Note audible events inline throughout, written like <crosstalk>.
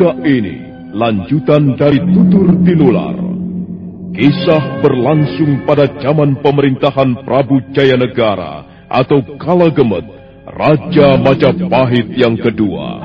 Cerita ini lanjutan dari Tutur Tinular. Kisah berlangsung pada zaman pemerintahan Prabu Jayanegara atau Kala Gemet, Raja Majapahit yang kedua.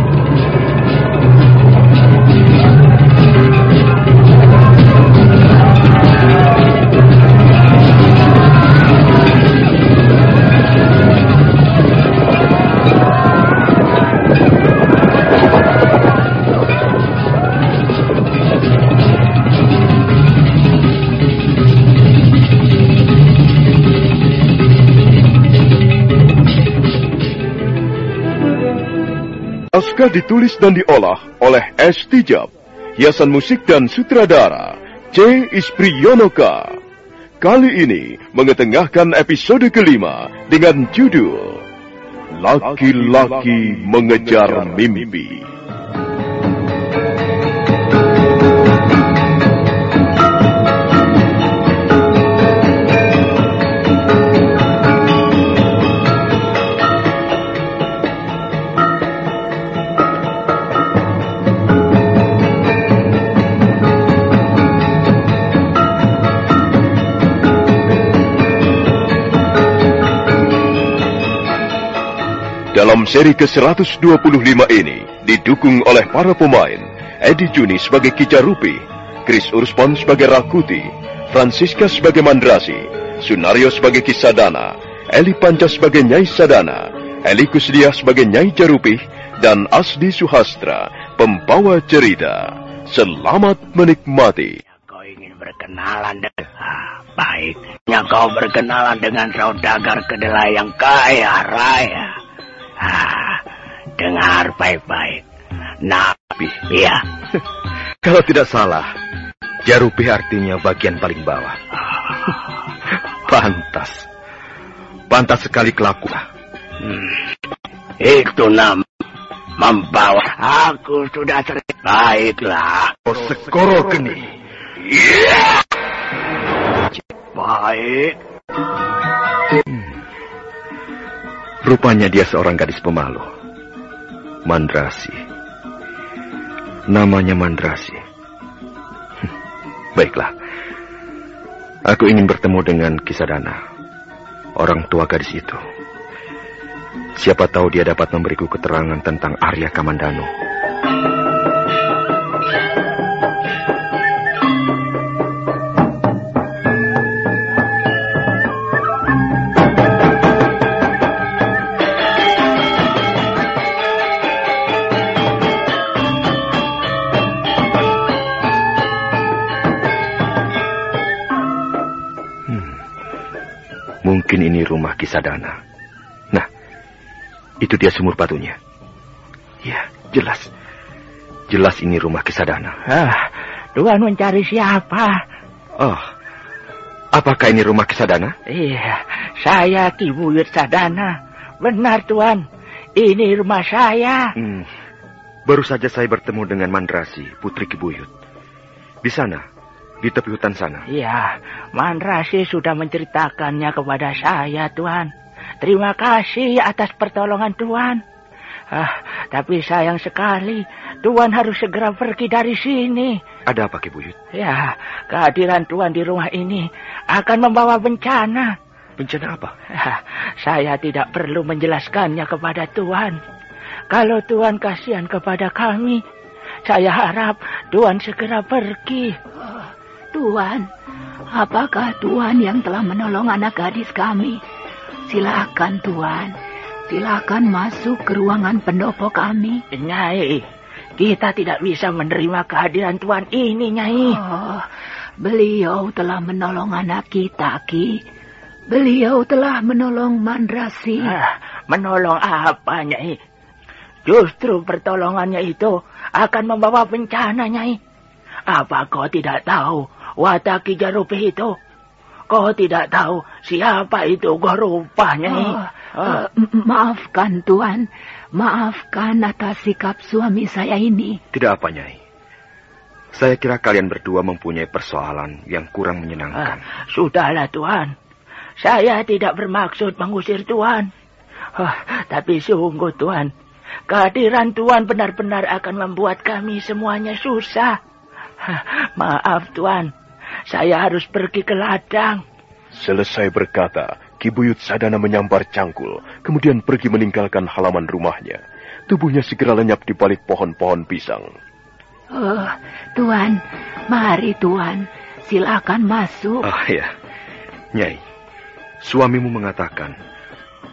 Naskah ditulis dan diolah oleh S. Tijab. Hiasan musik dan sutradara C. Ispriyonoka. Kali ini mengetengahkan episode kelima dengan judul Laki-laki mengejar mimpi. Dalam seri ke-125 ini didukung oleh para pemain Edi Juni sebagai Kicarupi, Chris Urspon sebagai Rakuti, Francisca sebagai Mandrasi, Sunario sebagai Kisadana, Eli Panca sebagai Nyai Sadana, Eli Kusdia sebagai Nyai Jarupi, dan Asdi Suhastra, pembawa cerita. Selamat menikmati. Kau ingin berkenalan dengan... Ah, baiknya kau berkenalan dengan saudagar kedelai yang kaya raya. Ah, dengar baik-baik. Nabi, iya. <laughs> Kalau tidak salah, Jarupi artinya bagian paling bawah. <laughs> Pantas. Pantas sekali kelakuan. Hmm, itu nam membawa aku sudah sering. Baiklah. Oh, sekoro geni. Iya. Baik. Rupanya dia seorang gadis pemalu. Mandrasi. Namanya Mandrasi. Baiklah. Aku ingin bertemu dengan Kisadana. Orang tua gadis itu. Siapa tahu dia dapat memberiku keterangan tentang Arya Kamandanu. Mungkin ini rumah Kisadana. Nah, itu dia sumur batunya. Ya, jelas. Jelas ini rumah Kisadana. Ah, Tuhan mencari siapa? Oh, apakah ini rumah Kisadana? Iya, saya Ki Buyut Sadana. Benar Tuan, ini rumah saya. Hmm, baru saja saya bertemu dengan Mandrasi, putri Kibuyut. Di sana, di tepi hutan sana. Iya, Mandrasi sudah menceritakannya kepada saya Tuan. Terima kasih atas pertolongan Tuan. Ah, tapi sayang sekali, Tuan harus segera pergi dari sini. Ada apa, Kibuyut? Ya, kehadiran Tuan di rumah ini akan membawa bencana. Bencana apa? Ah, saya tidak perlu menjelaskannya kepada Tuan. Kalau Tuan kasihan kepada kami, saya harap Tuan segera pergi. Tuan, apakah Tuan yang telah menolong anak gadis kami? Silakan Tuan, silakan masuk ke ruangan pendopo kami. Nyai, kita tidak bisa menerima kehadiran Tuan ini, Nyai. Oh, beliau telah menolong anak kita, Ki. Beliau telah menolong Mandrasi. Ah, menolong apa, Nyai? Justru pertolongannya itu akan membawa bencana, Nyai. Apa kau tidak tahu Wataki Jarupi itu? Kau tidak tahu siapa itu Gorupa, Nyai? Oh, uh, maafkan, Tuan. Maafkan atas sikap suami saya ini. Tidak apa, Nyai. Saya kira kalian berdua mempunyai persoalan yang kurang menyenangkan. Ah, sudahlah, Tuan. Saya tidak bermaksud mengusir Tuan. Oh, tapi sungguh, Tuan. Kehadiran Tuan benar-benar akan membuat kami semuanya susah. Maaf, Tuan. Saya harus pergi ke ladang. Selesai berkata, Kibuyut Sadana menyambar cangkul, kemudian pergi meninggalkan halaman rumahnya. Tubuhnya segera lenyap di balik pohon-pohon pisang. Oh, Tuan, mari Tuan, silakan masuk. Ah ya, Nyai, suamimu mengatakan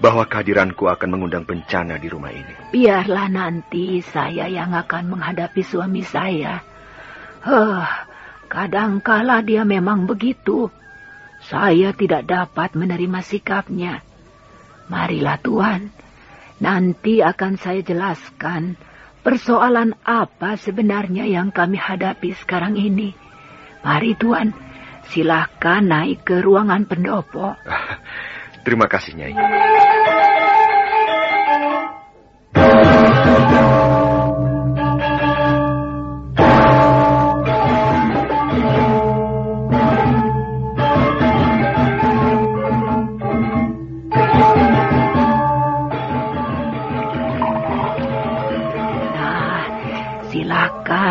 bahwa kehadiranku akan mengundang bencana di rumah ini. Biarlah nanti saya yang akan menghadapi suami saya. Oh, kadangkala dia memang begitu. Saya tidak dapat menerima sikapnya. Marilah Tuan, nanti akan saya jelaskan persoalan apa sebenarnya yang kami hadapi sekarang ini. Mari Tuan, silahkan naik ke ruangan pendopo. <laughs> Terima kasih, Nyai.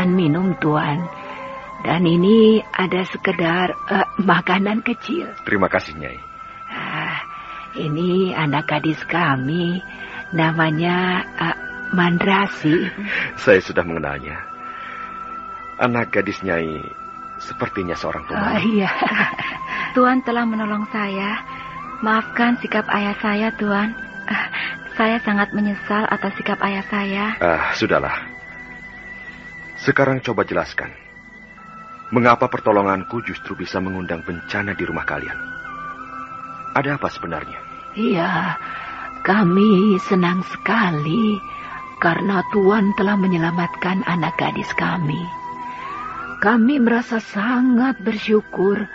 Minum Tuan. Dan ini ada sekedar eh, makanan kecil. Terima kasih, Nyai. Ah, ini anak gadis kami, namanya uh, Mandrasi. <laughs> Saya sudah mengenalnya. Anak gadis Nyai sepertinya seorang Oh, pemain. iya. <laughs> Tuan telah menolong saya. Maafkan sikap ayah saya, Tuan. Ah, saya sangat menyesal atas sikap ayah saya. Ah, sudahlah. Sekarang coba jelaskan. Mengapa pertolonganku justru bisa mengundang bencana di rumah kalian? Ada apa sebenarnya? Iya, kami senang sekali karena Tuan telah menyelamatkan anak gadis kami. Kami merasa sangat bersyukur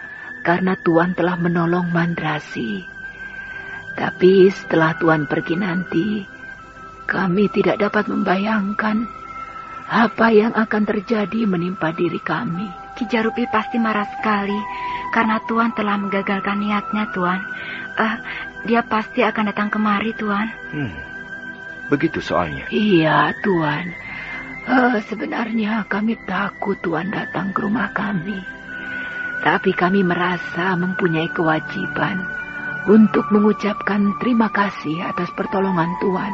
karena Tuan telah menolong Mandrasi. Tapi setelah Tuan pergi nanti, kami tidak dapat membayangkan apa yang akan terjadi menimpa diri kami. Ki Jarupi pasti marah sekali karena Tuan telah menggagalkan niatnya, Tuan. Ah, dia pasti akan datang kemari, Tuan. Hmm, begitu soalnya. Iya, Tuan. Eh, sebenarnya kami takut Tuan datang ke rumah kami. Tapi kami merasa mempunyai kewajiban untuk mengucapkan terima kasih atas pertolongan Tuan.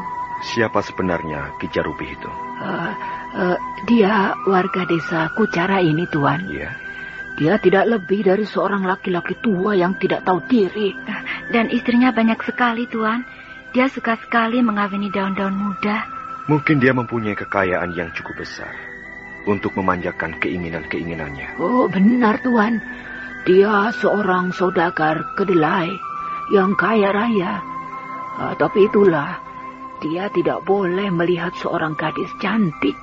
Siapa sebenarnya Kijarupi itu? Eh, eh, dia warga desa Kucara ini, Tuan. Iya. Dia tidak lebih dari seorang laki-laki tua yang tidak tahu diri. Dan istrinya banyak sekali, Tuan. Dia suka sekali mengawini daun-daun muda. Mungkin dia mempunyai kekayaan yang cukup besar untuk memanjakan keinginan-keinginannya. Oh, benar, Tuan. Dia seorang saudagar kedelai yang kaya raya. Ah, tapi itulah, dia tidak boleh melihat seorang gadis cantik.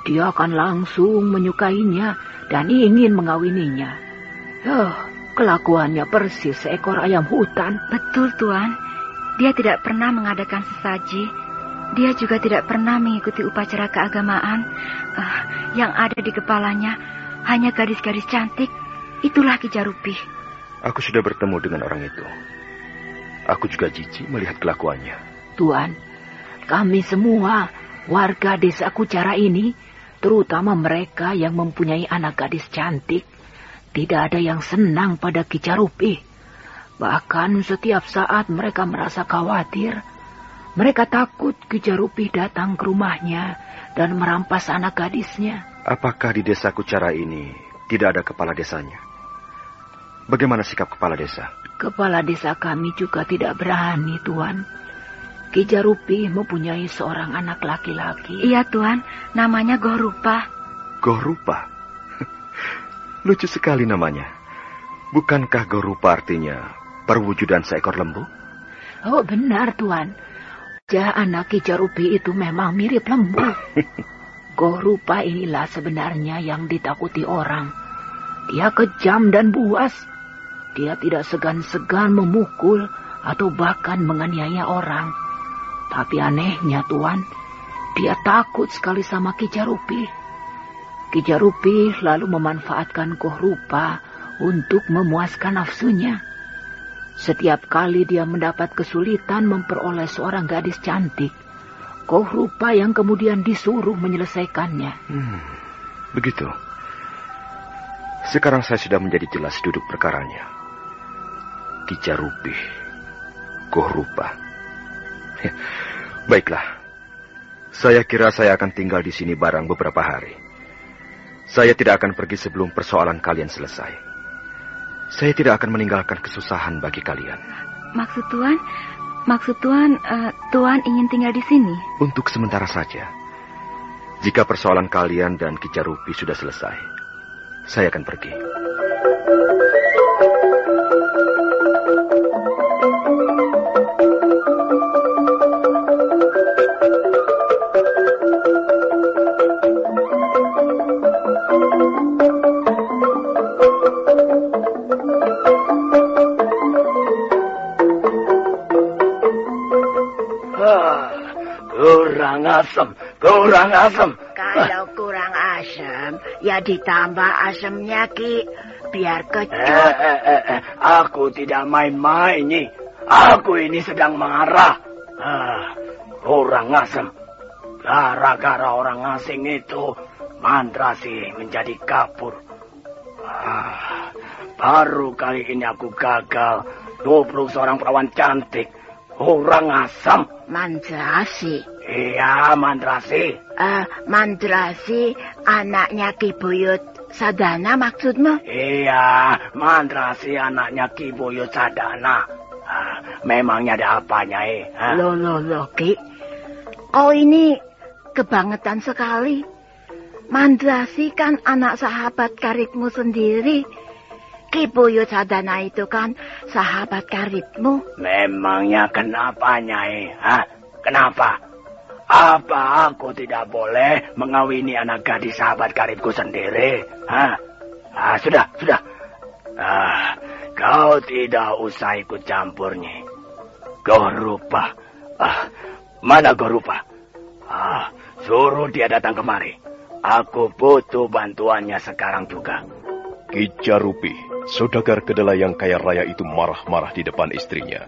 Dia akan langsung menyukainya dan ingin mengawininya. Oh, kelakuannya persis seekor ayam hutan. Betul, Tuan. Dia tidak pernah mengadakan sesaji. Dia juga tidak pernah mengikuti upacara keagamaan. Uh, yang ada di kepalanya hanya gadis-gadis cantik. Itulah Kijarupi. Aku sudah bertemu dengan orang itu. Aku juga jijik melihat kelakuannya. Tuan, kami semua warga desa Kucara ini terutama mereka yang mempunyai anak gadis cantik, tidak ada yang senang pada Kicarupi. Bahkan setiap saat mereka merasa khawatir. Mereka takut Kicarupi datang ke rumahnya dan merampas anak gadisnya. Apakah di desa Kucara ini tidak ada kepala desanya? Bagaimana sikap kepala desa? Kepala desa kami juga tidak berani, Tuan. Kijarupi mempunyai seorang anak laki-laki. Iya, Tuan. Namanya Gorupa. Gorupa? <laughs> Lucu sekali namanya. Bukankah Gorupa artinya perwujudan seekor lembu? Oh, benar, Tuan. Jah anak Kijarupi itu memang mirip lembu. <laughs> Gorupa inilah sebenarnya yang ditakuti orang. Dia kejam dan buas. Dia tidak segan-segan memukul atau bahkan menganiaya orang. Tapi anehnya Tuan, dia takut sekali sama Kijarupi. Kijarupi lalu memanfaatkan Kohrupa untuk memuaskan nafsunya. Setiap kali dia mendapat kesulitan memperoleh seorang gadis cantik, Kohrupa yang kemudian disuruh menyelesaikannya. Hmm, begitu. Sekarang saya sudah menjadi jelas duduk perkaranya. Kijarupi, Kohrupa. Baiklah. Saya kira saya akan tinggal di sini barang beberapa hari. Saya tidak akan pergi sebelum persoalan kalian selesai. Saya tidak akan meninggalkan kesusahan bagi kalian. Maksud Tuan, maksud Tuan, uh, Tuan ingin tinggal di sini? Untuk sementara saja. Jika persoalan kalian dan Kicarupi sudah selesai, saya akan pergi. Asam, kurang asam. Kalau kurang asam, ya ditambah asamnya, Ki. Biar kecut. Eh, eh, eh, eh. Aku tidak main-main, Nyi. Aku ini sedang marah. Ah, kurang asam. Gara-gara orang asing itu, Mandrasi menjadi kapur. Ah, baru kali ini aku gagal 20 seorang perawan cantik. Orang asam. Mandrasi. Iya, Mandrasi. Uh, Mandrasi anaknya Ki Buyut Sadana maksudmu? Iya, Mandrasi anaknya Ki Buyut Sadana. Uh, memangnya ada apanya, eh? Huh? Loh, loh, loh, Ki. Oh, ini kebangetan sekali. Mandrasi kan anak sahabat karibmu sendiri. Ki Buyut Sadana itu kan sahabat karibmu. Memangnya kenapa, Nyai? Hah? Kenapa? Apa aku tidak boleh mengawini anak gadis sahabat karibku sendiri? Hah? Ah, sudah, sudah. Ah, kau tidak usah ikut campurnya. Gorupa. Ah, mana Gorupa? Ah, suruh dia datang kemari. Aku butuh bantuannya sekarang juga. Kijarupi, saudagar kedelai yang kaya raya itu marah-marah di depan istrinya.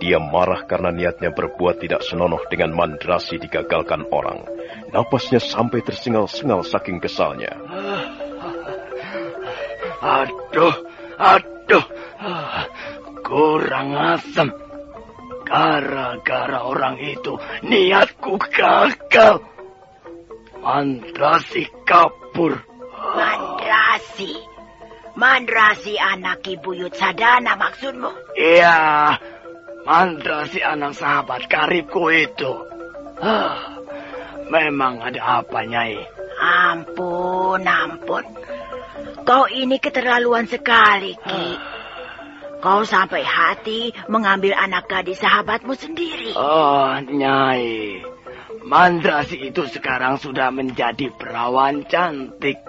Dia marah karena niatnya berbuat tidak senonoh dengan mandrasi digagalkan orang. Napasnya sampai tersengal-sengal saking kesalnya. Aduh, aduh, kurang asam. Gara-gara orang itu niatku gagal. Mandrasi kabur. Mandrasi? Mandrasi anak Ibu Yud Sadana maksudmu? Iya, Mandra si anak sahabat karibku itu. Ah, memang ada apa, Nyai? Ampun, ampun. Kau ini keterlaluan sekali, Ki. Kau sampai hati mengambil anak gadis sahabatmu sendiri. Oh, Nyai. Mandrasi itu sekarang sudah menjadi perawan cantik.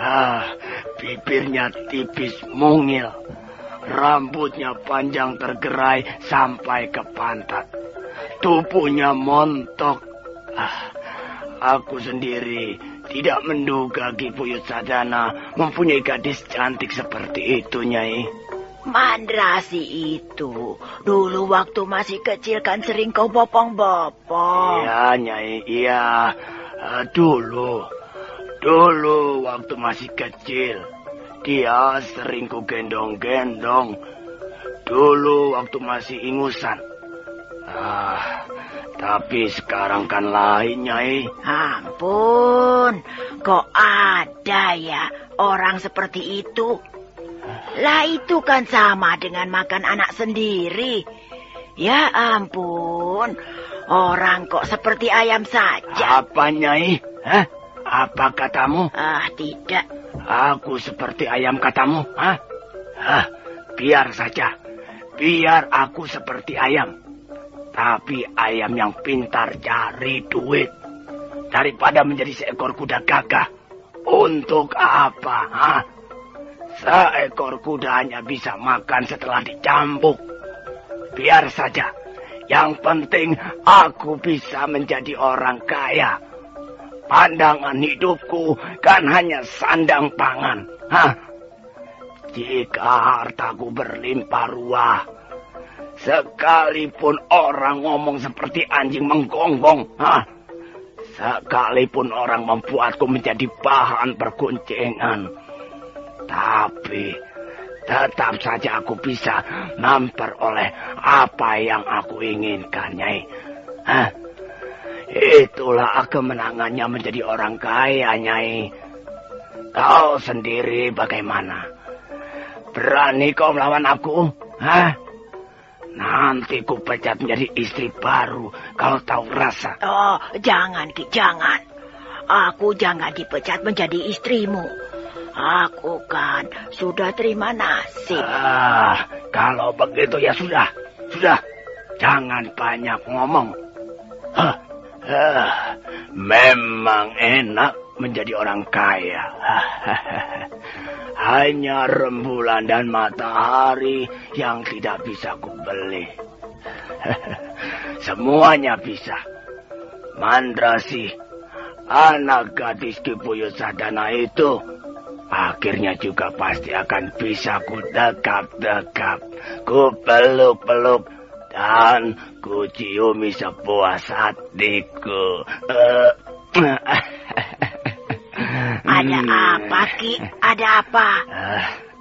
Ah, bibirnya tipis mungil. Rambutnya panjang tergerai sampai ke pantat. Tubuhnya montok. Ah, aku sendiri tidak menduga Ki Buyut Sadana mempunyai gadis cantik seperti itu, Nyai. Mandrasi itu dulu waktu masih kecil kan sering kau bopong-bopong. Iya, Nyai, iya. Uh, dulu, dulu waktu masih kecil, dia sering ku gendong-gendong. Dulu waktu masih ingusan. Ah, tapi sekarang kan lain, Nyai. Ampun, kok ada ya orang seperti itu? Lah itu kan sama dengan makan anak sendiri. Ya ampun, orang kok seperti ayam saja. Apa Nyai? Hah? Apa katamu? Ah, tidak. Aku seperti ayam katamu? Hah? Hah? Biar saja. Biar aku seperti ayam. Tapi ayam yang pintar cari duit. Daripada menjadi seekor kuda gagah. Untuk apa? Hah? Seekor kuda hanya bisa makan setelah dicambuk. Biar saja. Yang penting aku bisa menjadi orang kaya. Pandangan hidupku kan hanya sandang pangan. Hah? Jika hartaku berlimpah ruah, sekalipun orang ngomong seperti anjing menggonggong, hah? Sekalipun orang membuatku menjadi bahan perguncingan, tapi tetap saja aku bisa memperoleh apa yang aku inginkan, Nyai. Hah? Itulah kemenangannya menjadi orang kaya, Nyai. Kau sendiri bagaimana? Berani kau melawan aku? Hah? Nanti ku pecat menjadi istri baru kalau tahu rasa. Oh, jangan, Ki, jangan. Aku jangan dipecat menjadi istrimu. Aku kan sudah terima nasib. Ah, kalau begitu ya sudah. Sudah. Jangan banyak ngomong. Hah, memang enak menjadi orang kaya. <laughs> Hanya rembulan dan matahari yang tidak bisa kubeli. <laughs> Semuanya bisa. Mandrasi, anak gadis Kipuyo Sadana itu akhirnya juga pasti akan bisa ku dekap-dekap, ku peluk-peluk, dan ku ciumi sebuah hatiku. Ada apa, Ki? Ada apa?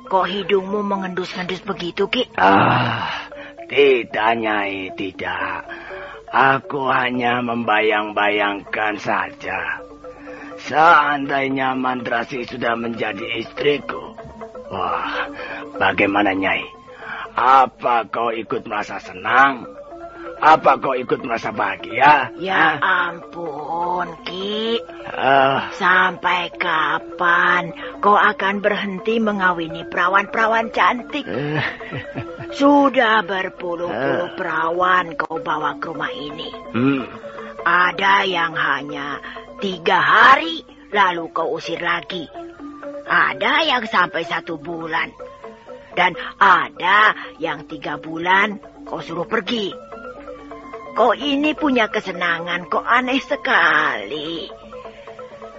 Kok hidungmu mengendus-ngendus begitu, Ki? Ah, tidak, Nyai, tidak. Aku hanya membayang-bayangkan saja. Seandainya Mandrasi sudah menjadi istriku. Wah, bagaimana Nyai? Apa kau ikut merasa senang? Apa kau ikut merasa bahagia? Ya ampun, Ki. Ah, Sampai kapan kau akan berhenti mengawini perawan-perawan cantik? <laughs> Sudah berpuluh-puluh perawan kau bawa ke rumah ini. hmm, Ada yang hanya tiga hari lalu kau usir lagi. Ada yang sampai satu bulan. Dan ada yang tiga bulan kau suruh pergi. Kau ini punya kesenangan kok aneh sekali.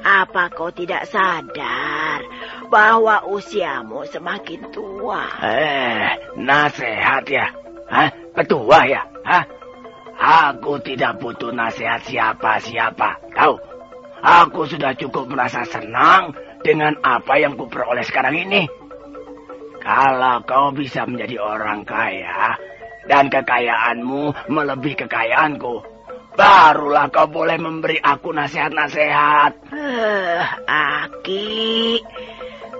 Apa kau tidak sadar bahwa usiamu semakin tua? eh, nasihat ya? Hah? Petua ya? Hah? Aku tidak butuh nasihat siapa-siapa. Tahu? Aku sudah cukup merasa senang dengan apa yang kuperoleh sekarang ini. Kalau kau bisa menjadi orang kaya dan kekayaanmu melebihi kekayaanku, barulah kau boleh memberi aku nasihat-nasihat. Eh, Aki,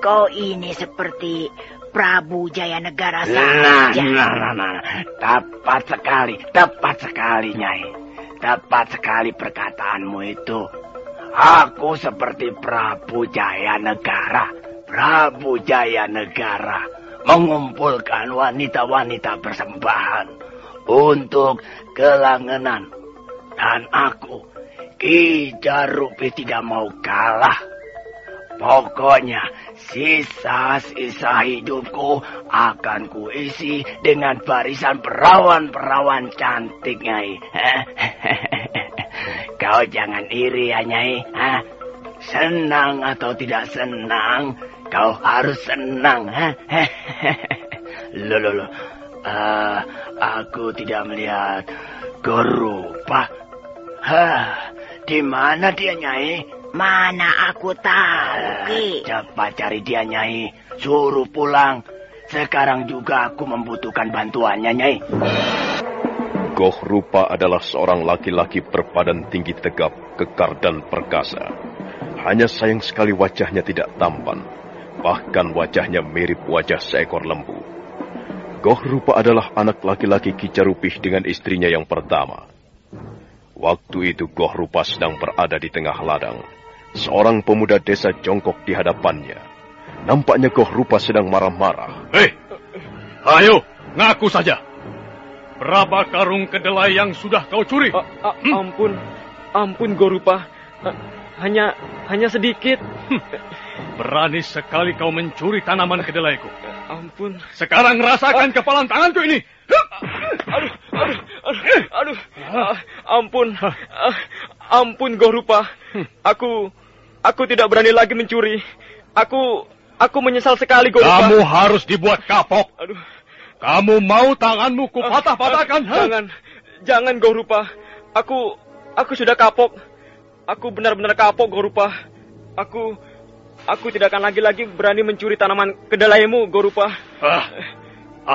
kau ini seperti Prabu Jayanegara Nah, saja. nah, nah, nah, tepat sekali, tepat sekali, Nyai. Tepat sekali perkataanmu itu. Aku seperti Prabu Jaya Negara. Prabu Jaya Negara. mengumpulkan wanita-wanita persembahan untuk kelangenan. Dan aku, Ki Jarupi tidak mau kalah. Pokoknya sisa-sisa hidupku akan kuisi dengan barisan perawan-perawan cantik, Nyai. <laughs> Kau jangan iri ya, Nyai. Senang atau tidak senang, kau harus senang. <laughs> Loh, loh, loh. Uh, aku tidak melihat Gorupa. Hah, di mana dia, Nyai? Mana aku tahu, Ki. Cepat cari dia, Nyai. Suruh pulang. Sekarang juga aku membutuhkan bantuannya, Nyai. Goh Rupa adalah seorang laki-laki berbadan tinggi tegap, kekar dan perkasa. Hanya sayang sekali wajahnya tidak tampan. Bahkan wajahnya mirip wajah seekor lembu. Goh Rupa adalah anak laki-laki Kicarupih dengan istrinya yang pertama. Waktu itu Goh Rupa sedang berada di tengah ladang. Seorang pemuda desa jongkok di hadapannya. Nampaknya Goh Rupa sedang marah-marah. Hei, ayo, ngaku saja. Berapa karung kedelai yang sudah kau curi? A -a ampun, ampun Goh Rupa. hanya, hanya sedikit. Hmm. Berani sekali kau mencuri tanaman kedelaiku. Ampun. Sekarang rasakan kepalan tanganku ini. Aduh, aduh, aduh, aduh. Uh, ampun. Uh, ampun, Gorupa. Aku, aku tidak berani lagi mencuri. Aku, aku menyesal sekali, Gorupa. Kamu harus dibuat kapok. Aduh. Kamu mau tanganmu kupatah-patahkan? Uh, jangan, jangan, Gorupa. Aku, aku sudah kapok. Aku benar-benar kapok, Gorupa. Aku, Aku tidak akan lagi-lagi berani mencuri tanaman kedelaimu, Gorupa. Ah,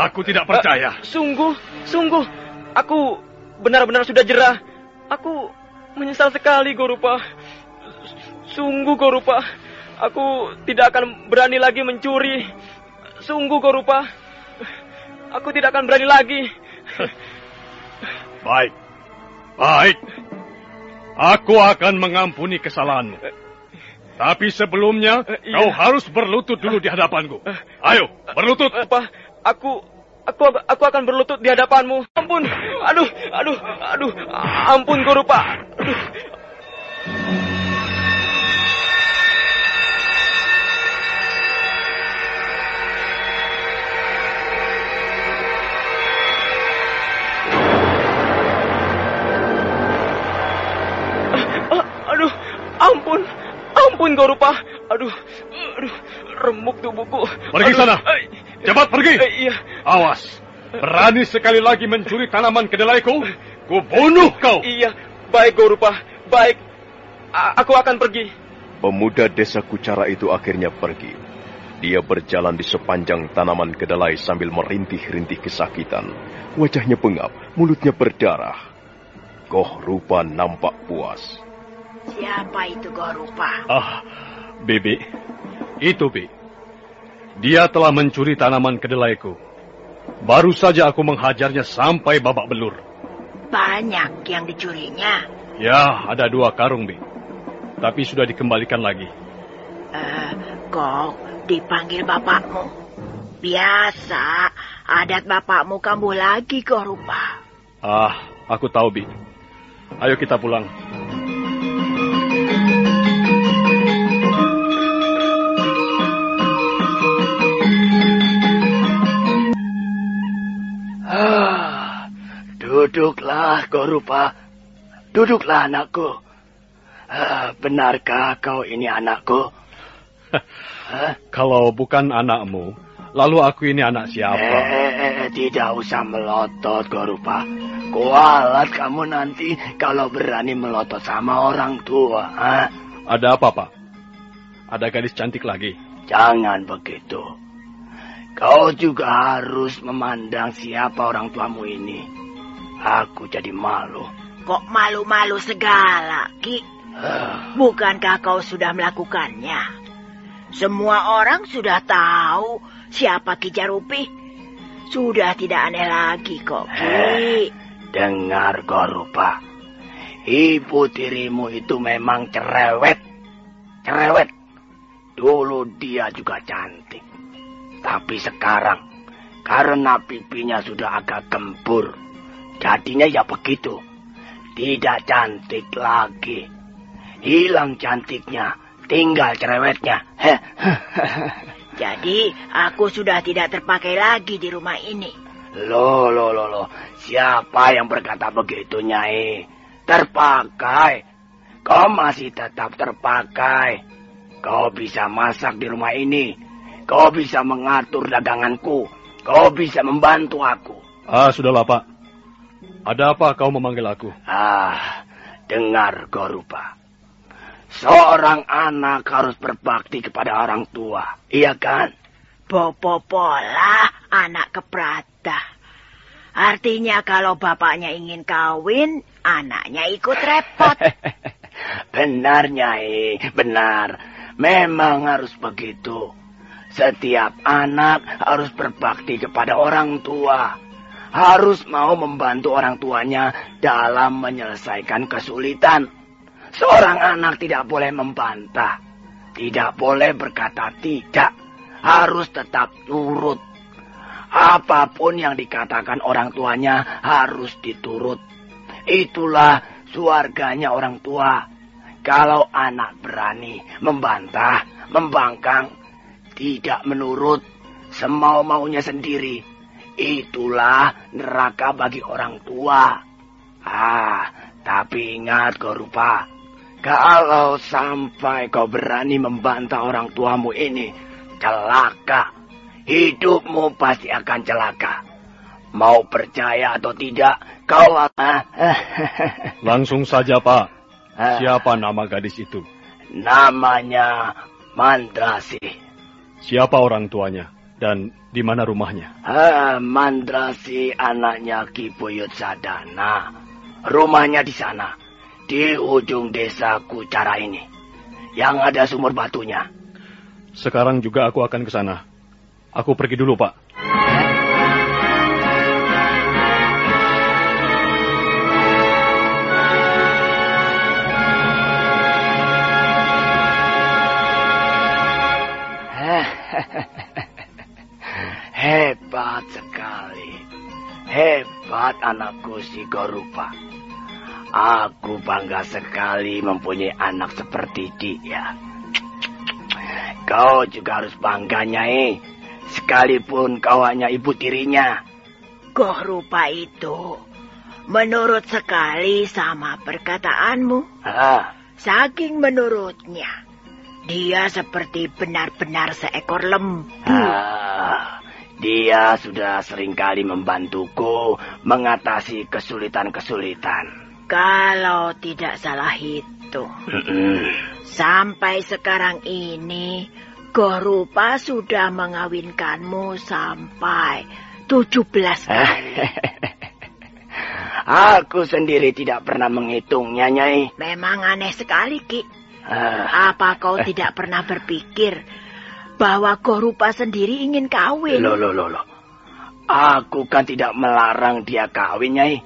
aku tidak percaya. Uh, sungguh, sungguh. Aku benar-benar sudah jerah. Aku menyesal sekali, Gorupa. Sungguh, Gorupa. Aku tidak akan berani lagi mencuri. Sungguh, Gorupa. Aku tidak akan berani lagi. Baik. Baik. Aku akan mengampuni kesalahanmu. Tapi sebelumnya, uh, iya. kau harus berlutut dulu di hadapanku. Ayo, berlutut. Uh, Pak, aku, aku, aku akan berlutut di hadapanmu. Ampun, aduh, aduh, aduh, ampun guru Pak. Aduh. Aduh, ampun. Ampun, Gorupa. Aduh, aduh, remuk tubuhku. Pergi aduh, sana. Cepat pergi. Iya. Awas. Berani sekali lagi mencuri tanaman kedelaiku, ku bunuh kau. Iya, baik Gorupa. Baik. A aku akan pergi. Pemuda desa Kucara itu akhirnya pergi. Dia berjalan di sepanjang tanaman kedelai sambil merintih-rintih kesakitan. Wajahnya pengap, mulutnya berdarah. Goh Rupa nampak puas. Siapa itu Gorupa? Ah, Bibi. Itu, Bi. Dia telah mencuri tanaman kedelaiku. Baru saja aku menghajarnya sampai babak belur. Banyak yang dicurinya. Ya, ada dua karung, Bi. Tapi sudah dikembalikan lagi. Uh, kok dipanggil bapakmu? Biasa, adat bapakmu kambuh lagi, Gorupa. Ah, aku tahu, Bi. Ayo kita pulang. Duduklah, Gorupa. Duduklah, anakku. Ah, benarkah kau ini anakku? <laughs> Kalau bukan anakmu, lalu aku ini anak siapa? Eh, eh, tidak usah melotot, Gorupa. Kualat kamu nanti kalau berani melotot sama orang tua. Ada apa, Pak? Ada gadis cantik lagi? Jangan begitu. Kau juga harus memandang siapa orang tuamu ini. Aku jadi malu. Kok malu-malu segala, Ki? Bukankah kau sudah melakukannya? Semua orang sudah tahu siapa Ki Jarupi. Sudah tidak aneh lagi kok, Ki. Dengar, Gorupa. Ibu tirimu itu memang cerewet. Cerewet. Dulu dia juga cantik. Tapi sekarang, karena pipinya sudah agak gembur, jadinya ya begitu. Tidak cantik lagi. Hilang cantiknya, tinggal cerewetnya. <laughs> Jadi aku sudah tidak terpakai lagi di rumah ini. Loh, loh, loh, loh. Siapa yang berkata begitu, Nyai? Terpakai. Kau masih tetap terpakai. Kau bisa masak di rumah ini. Kau bisa mengatur daganganku. Kau bisa membantu aku. Ah, sudahlah, Pak. Ada apa kau memanggil aku? Ah, dengar, Gorupa. Seorang anak harus berbakti kepada orang tua, iya kan? Bopo pola anak keprata. Artinya kalau bapaknya ingin kawin, anaknya ikut repot. <laughs> benar, Nyai, benar. Memang harus begitu. Setiap anak harus berbakti kepada orang tua. Harus mau membantu orang tuanya dalam menyelesaikan kesulitan. Seorang anak tidak boleh membantah, tidak boleh berkata tidak, harus tetap nurut. Apa pun yang dikatakan orang tuanya harus diturut. Itulah suarganya orang tua. Kalau anak berani membantah, membangkang, tidak menurut, semau-maunya sendiri, itulah neraka bagi orang tua. Ah, tapi ingat kau rupa, kalau sampai kau berani membantah orang tuamu ini, celaka. Hidupmu pasti akan celaka. Mau percaya atau tidak, kau akan... <laughs> Langsung saja, Pak. Siapa nama gadis itu? Namanya Mandrasi. Siapa orang tuanya? Dan di mana rumahnya? Ah, Mandrasi anaknya Ki Buyut Sadana. Rumahnya di sana di ujung desa Kucara ini. Yang ada sumur batunya. Sekarang juga aku akan ke sana. Aku pergi dulu, Pak. Hebat sekali. Hebat anakku si Gorupa. Aku bangga sekali mempunyai anak seperti dia. Kau juga harus bangga, Nyai. Sekalipun kau hanya ibu tirinya. Kok rupa itu menurut sekali sama perkataanmu. Ah. Saking menurutnya, dia seperti benar-benar seekor lembu. Ah, dia sudah sering kali membantuku mengatasi kesulitan-kesulitan. Kalau tidak salah hitung, sampai sekarang ini Gorupa sudah mengawinkanmu sampai 17 kali. <laughs> Aku sendiri tidak pernah menghitungnya, Nyai. Memang aneh sekali, Ki. Ah. Apa kau tidak pernah berpikir bahwa Gorupa sendiri ingin kawin? Loh, loh, loh, loh. Aku kan tidak melarang dia kawin, Nyai.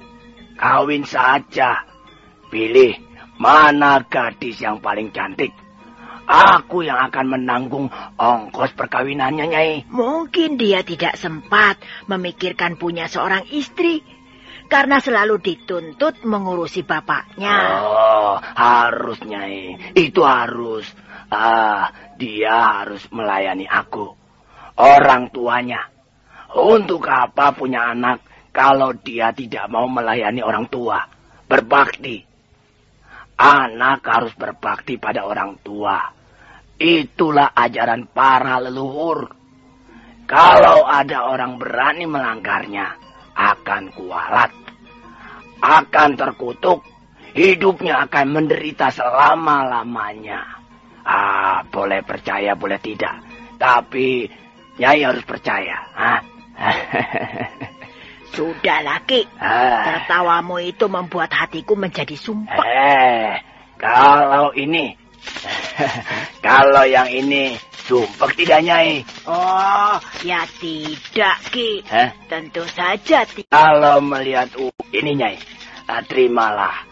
Kawin saja. Pilih mana gadis yang paling cantik. Aku yang akan menanggung ongkos perkawinannya, Nyai. Mungkin dia tidak sempat memikirkan punya seorang istri. Karena selalu dituntut mengurusi bapaknya. Oh, harus, Nyai. Itu harus. Ah, dia harus melayani aku. Orang tuanya. Untuk apa punya anak kalau dia tidak mau melayani orang tua, berbakti. Anak harus berbakti pada orang tua. Itulah ajaran para leluhur. Kalau ada orang berani melanggarnya, akan kualat. Akan terkutuk. Hidupnya akan menderita selama-lamanya. Ah, boleh percaya, boleh tidak. Tapi Nyai harus percaya. Ah. <laughs> Sudah laki, ah. tertawamu itu membuat hatiku menjadi sumpah. Eh, kalau ini, <laughs> kalau yang ini sumpah tidak nyai. Oh, ya tidak ki. Hah? Tentu saja tidak. Kalau melihat ini nyai, uh, terimalah.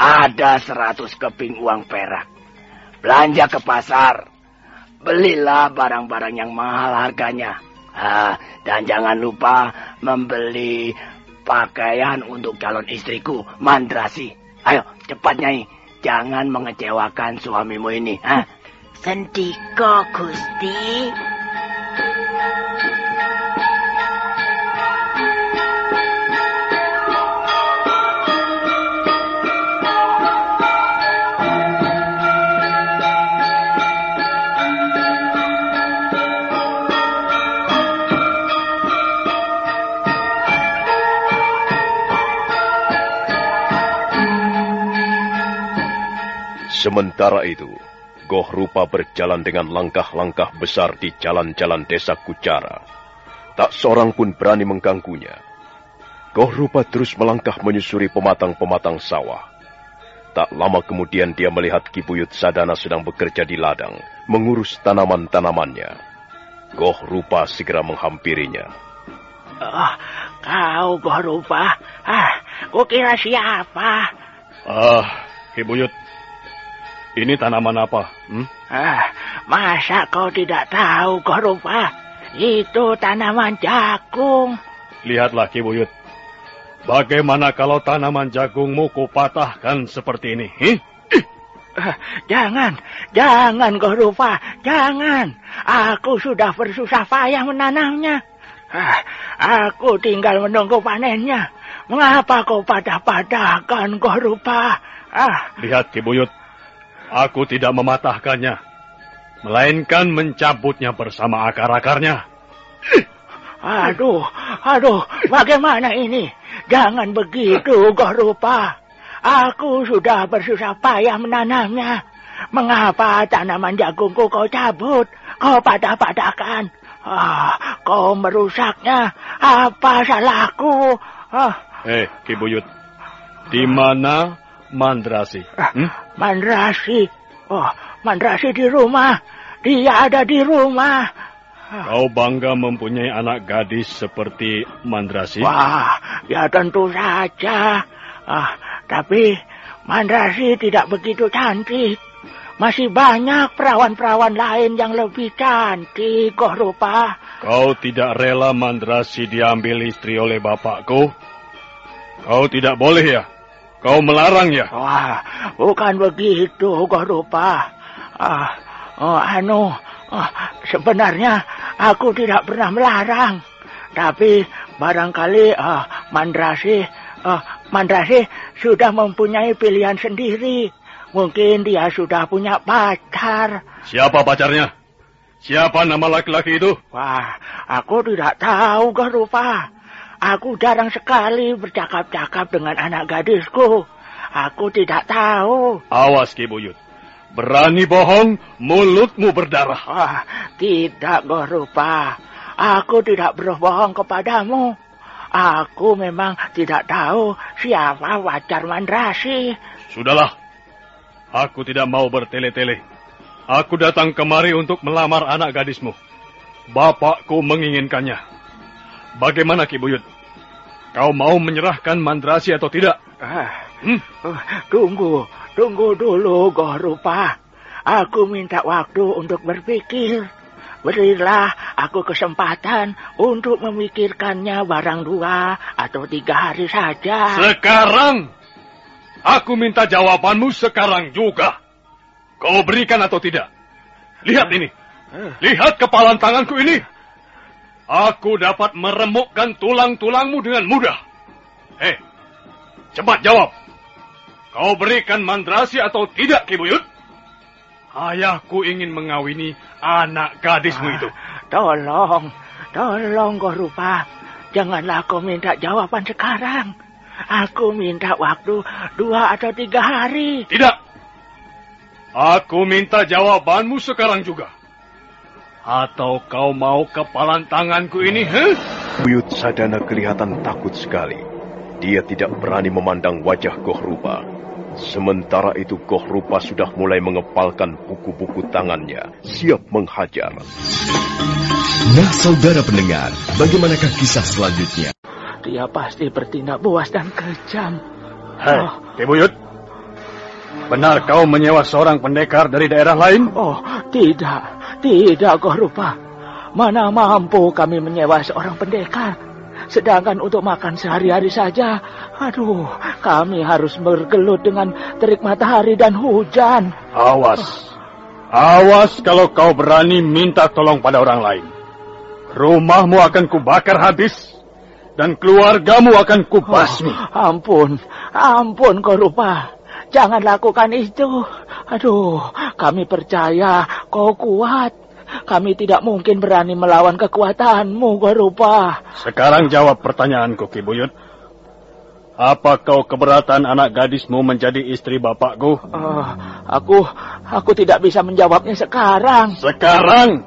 Ada seratus keping uang perak. Belanja ke pasar. Belilah barang-barang yang mahal harganya Ah, dan jangan lupa membeli pakaian untuk calon istriku, Mandrasi. Ayo, cepat Nyai. Jangan mengecewakan suamimu ini. Ha? Sendiko, Gusti. Sementara itu, Goh Rupa berjalan dengan langkah-langkah besar di jalan-jalan desa Kucara. Tak seorang pun berani mengganggunya. Goh Rupa terus melangkah menyusuri pematang-pematang sawah. Tak lama kemudian dia melihat Kibuyut Sadana sedang bekerja di ladang, mengurus tanaman-tanamannya. Goh Rupa segera menghampirinya. Oh, kau Goh Rupa? Ah, kukira siapa? Ah, Kibuyut, ini tanaman apa? Hmm? Ah, masa kau tidak tahu, Korupa? Itu tanaman jagung. Lihatlah, Ki Buyut. Bagaimana kalau tanaman jagungmu kupatahkan seperti ini? Hi? Ah, jangan, jangan, Korupa, jangan. Aku sudah bersusah payah menanamnya. Ah, aku tinggal menunggu panennya. Mengapa kau padah-padahkan, Korupa? Ah. Lihat, Ki Buyut. Aku tidak mematahkannya, melainkan mencabutnya bersama akar-akarnya. Aduh, aduh, bagaimana ini? Jangan begitu, Gorupa. Aku sudah bersusah payah menanamnya. Mengapa tanaman jagungku kau cabut? Kau padah-padahkan? Ah, kau merusaknya. Apa salahku? Ah. Eh, Kibuyut. Di mana Mandrasi. Ah, hmm? Mandrasi. Oh, Mandrasi di rumah. Dia ada di rumah. Kau bangga mempunyai anak gadis seperti Mandrasi? Wah, ya tentu saja. Ah, tapi Mandrasi tidak begitu cantik. Masih banyak perawan-perawan lain yang lebih cantik, kok rupa. Kau tidak rela Mandrasi diambil istri oleh bapakku? Kau tidak boleh ya? Kau melarang ya? Wah, bukan begitu, lupa. Ah, oh, anu, oh, sebenarnya aku tidak pernah melarang. Tapi barangkali ah, Mandrasi, ah, Mandrasi sudah mempunyai pilihan sendiri. Mungkin dia sudah punya pacar. Siapa pacarnya? Siapa nama laki-laki itu? Wah, aku tidak tahu, Garupa. Aku jarang sekali bercakap-cakap dengan anak gadisku. Aku tidak tahu. Awas, Ki Buyut. Berani bohong, mulutmu berdarah. Ah, tidak, Gorupa. Aku tidak berbohong kepadamu. Aku memang tidak tahu siapa wajar Mandrasi. Sudahlah. Aku tidak mau bertele-tele. Aku datang kemari untuk melamar anak gadismu. Bapakku menginginkannya. Bagaimana Ki Buyut? Kau mau menyerahkan Mandrasi atau tidak? Ah, hmm? uh, tunggu, tunggu dulu, Gorupa. Aku minta waktu untuk berpikir. Berilah aku kesempatan untuk memikirkannya barang dua atau tiga hari saja. Sekarang? Aku minta jawabanmu sekarang juga. Kau berikan atau tidak? Lihat ini. Eh. Lihat kepalan tanganku ini. Aku dapat meremukkan tulang-tulangmu dengan mudah. Hei, cepat jawab. Kau berikan mandrasi atau tidak, Kibuyut? Ayahku ingin mengawini anak gadismu ah, itu. Tolong, tolong Gorupa. Janganlah kau minta jawaban sekarang. Aku minta waktu dua atau tiga hari. Tidak. Aku minta jawabanmu sekarang juga. Atau kau mau kepalan tanganku ini, huh? Buyut Sadana kelihatan takut sekali. Dia tidak berani memandang wajah Goh Rupa. Sementara itu Goh Rupa sudah mulai mengepalkan buku-buku tangannya, siap menghajar. Nah, saudara pendengar, bagaimanakah kisah selanjutnya? Dia pasti bertindak buas dan kejam. Hei, oh. Buyut. Benar kau menyewa seorang pendekar dari daerah lain? Oh, tidak. Tidak, kau rupa. mana mampu kami menyewa seorang pendekar. Sedangkan untuk makan sehari-hari saja, aduh, kami harus bergelut dengan terik matahari dan hujan. Awas, awas kalau kau berani minta tolong pada orang lain. Rumahmu akan kubakar habis dan keluargamu akan kubasmi. Oh, ampun, ampun kau rupa. Jangan lakukan itu. Aduh, kami percaya kau kuat. Kami tidak mungkin berani melawan kekuatanmu, Garupa. Sekarang jawab pertanyaanku, Ki Buyut. Apa kau keberatan anak gadismu menjadi istri bapakku? Uh, aku, aku tidak bisa menjawabnya sekarang. Sekarang?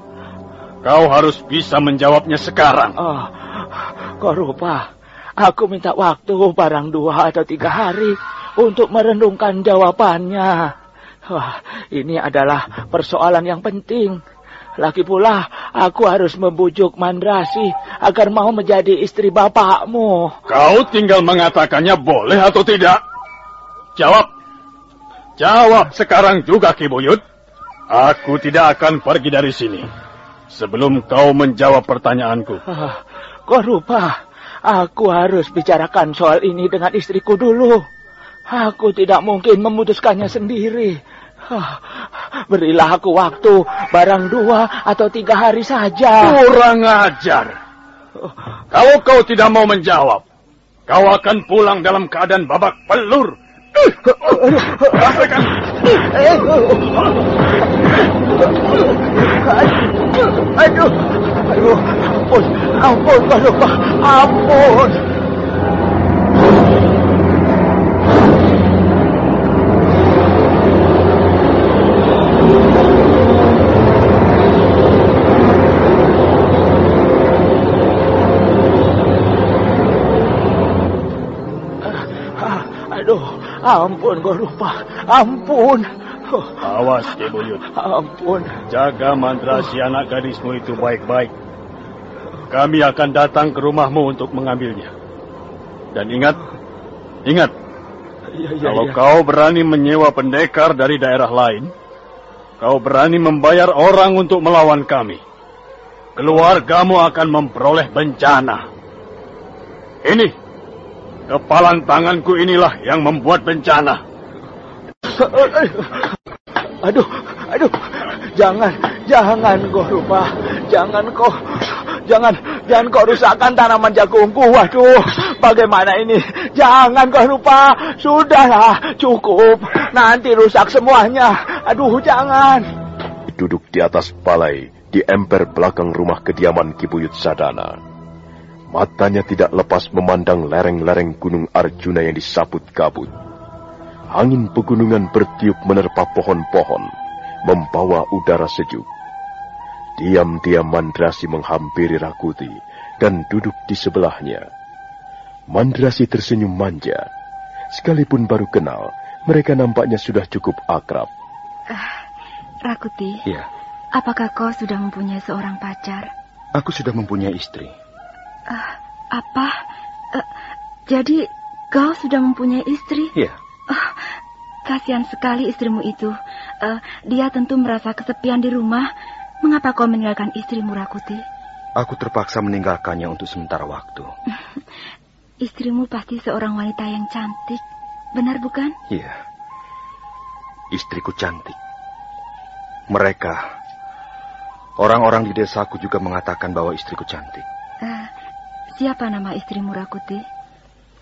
Kau harus bisa menjawabnya sekarang. Uh, Garupa, aku minta waktu barang dua atau tiga hari untuk merenungkan jawabannya. Wah, ini adalah persoalan yang penting. Lagi pula, aku harus membujuk Mandrasi agar mau menjadi istri bapakmu. Kau tinggal mengatakannya boleh atau tidak. Jawab. Jawab sekarang juga, Ki Buyut. Aku tidak akan pergi dari sini. Sebelum kau menjawab pertanyaanku. Ah, kok rupa, aku harus bicarakan soal ini dengan istriku dulu. Aku tidak mungkin memutuskannya sendiri. Berilah aku waktu barang dua atau tiga hari saja. Kurang ajar. Kalau kau tidak mau menjawab, kau akan pulang dalam keadaan babak pelur. Rasakan. Aduh, aduh, ampun, ampun, ampun, ampun. Ampun, Gorupa. Ampun. Awas, Kebuyut. Ampun. Jaga mantra si anak gadismu itu baik-baik. Kami akan datang ke rumahmu untuk mengambilnya. Dan ingat, ingat, ya, ya, kalau ya. kau berani menyewa pendekar dari daerah lain, kau berani membayar orang untuk melawan kami. Keluargamu akan memperoleh bencana. Ini Kepalan tanganku inilah yang membuat bencana. Aduh, aduh, jangan, jangan kau rupa, jangan kau, jangan, jangan kau rusakkan tanaman jagungku. Waduh, bagaimana ini? Jangan kau rupa, sudahlah, cukup. Nanti rusak semuanya. Aduh, jangan. Duduk di atas balai di emper belakang rumah kediaman Kibuyut Sadana. Matanya tidak lepas memandang lereng-lereng gunung Arjuna yang disaput kabut. Angin pegunungan bertiup menerpa pohon-pohon, membawa udara sejuk. Diam-diam Mandrasi menghampiri Rakuti dan duduk di sebelahnya. Mandrasi tersenyum manja. Sekalipun baru kenal, mereka nampaknya sudah cukup akrab. Uh, Rakuti, ya. apakah kau sudah mempunyai seorang pacar? Aku sudah mempunyai istri. Uh, apa? Uh, jadi kau sudah mempunyai istri? Iya. Oh, kasihan sekali istrimu itu. Uh, dia tentu merasa kesepian di rumah. Mengapa kau meninggalkan istrimu Rakuti? Aku terpaksa meninggalkannya untuk sementara waktu. <laughs> Istrimu pasti seorang wanita yang cantik. Benar bukan? Iya. Istriku cantik. Mereka, orang-orang di desaku juga mengatakan bahwa istriku cantik. Uh, Siapa nama istrimu Rakuti?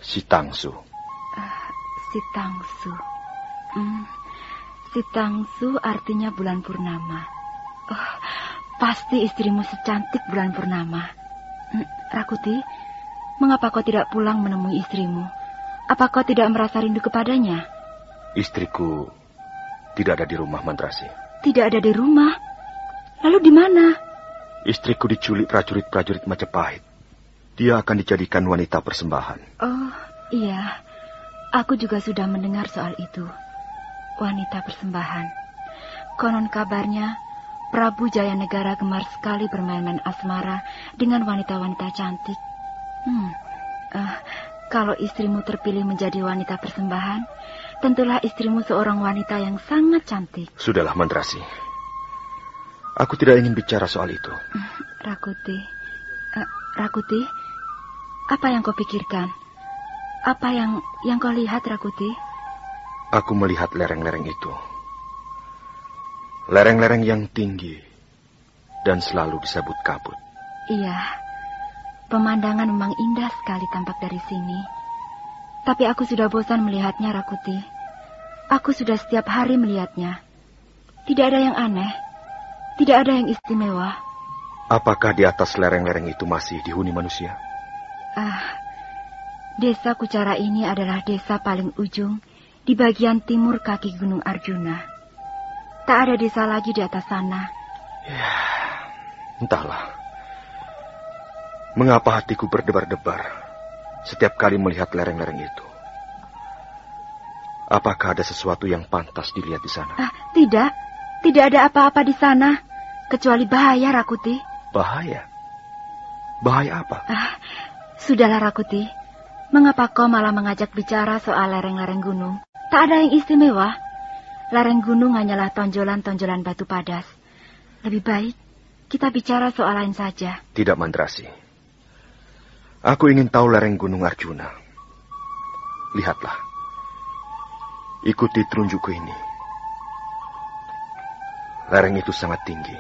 Si Tangsu. Uh, si Tangsu. Hmm. Si Tangsu artinya bulan purnama. Oh, pasti istrimu secantik bulan purnama. Hmm, Rakuti, mengapa kau tidak pulang menemui istrimu? Apa kau tidak merasa rindu kepadanya? Istriku tidak ada di rumah Mantrasi. Tidak ada di rumah? Lalu di mana? Istriku diculik prajurit-prajurit Majapahit. Dia akan dijadikan wanita persembahan. Oh, iya. Aku juga sudah mendengar soal itu. Wanita persembahan. Konon kabarnya, Prabu Jaya Negara gemar sekali bermain-main asmara dengan wanita-wanita cantik. Hmm, uh, kalau istrimu terpilih menjadi wanita persembahan, tentulah istrimu seorang wanita yang sangat cantik. Sudahlah, Mandrasi. Aku tidak ingin bicara soal itu. Rakuti, uh, Rakuti, apa yang kau pikirkan? Apa yang yang kau lihat, Rakuti? Aku melihat lereng-lereng itu. Lereng-lereng yang tinggi dan selalu disebut kabut. Iya, pemandangan memang indah sekali tampak dari sini. Tapi aku sudah bosan melihatnya, Rakuti. Aku sudah setiap hari melihatnya. Tidak ada yang aneh. Tidak ada yang istimewa. Apakah di atas lereng-lereng itu masih dihuni manusia? Ah, desa Kucara ini adalah desa paling ujung di bagian timur kaki Gunung Arjuna. Tak ada desa lagi di atas sana. Ya, entahlah. Mengapa hatiku berdebar-debar setiap kali melihat lereng-lereng itu? Apakah ada sesuatu yang pantas dilihat di sana? Ah, tidak. Tidak ada apa-apa di sana. Kecuali bahaya, Rakuti. Bahaya? Bahaya apa? Ah, sudahlah, Rakuti. Mengapa kau malah mengajak bicara soal lereng-lereng gunung? Tak ada yang istimewa. Lereng gunung hanyalah tonjolan-tonjolan batu padas. Lebih baik kita bicara soal lain saja. Tidak, Mandrasi. Aku ingin tahu lereng gunung Arjuna. Lihatlah. Ikuti terunjukku ini. Lereng itu sangat tinggi.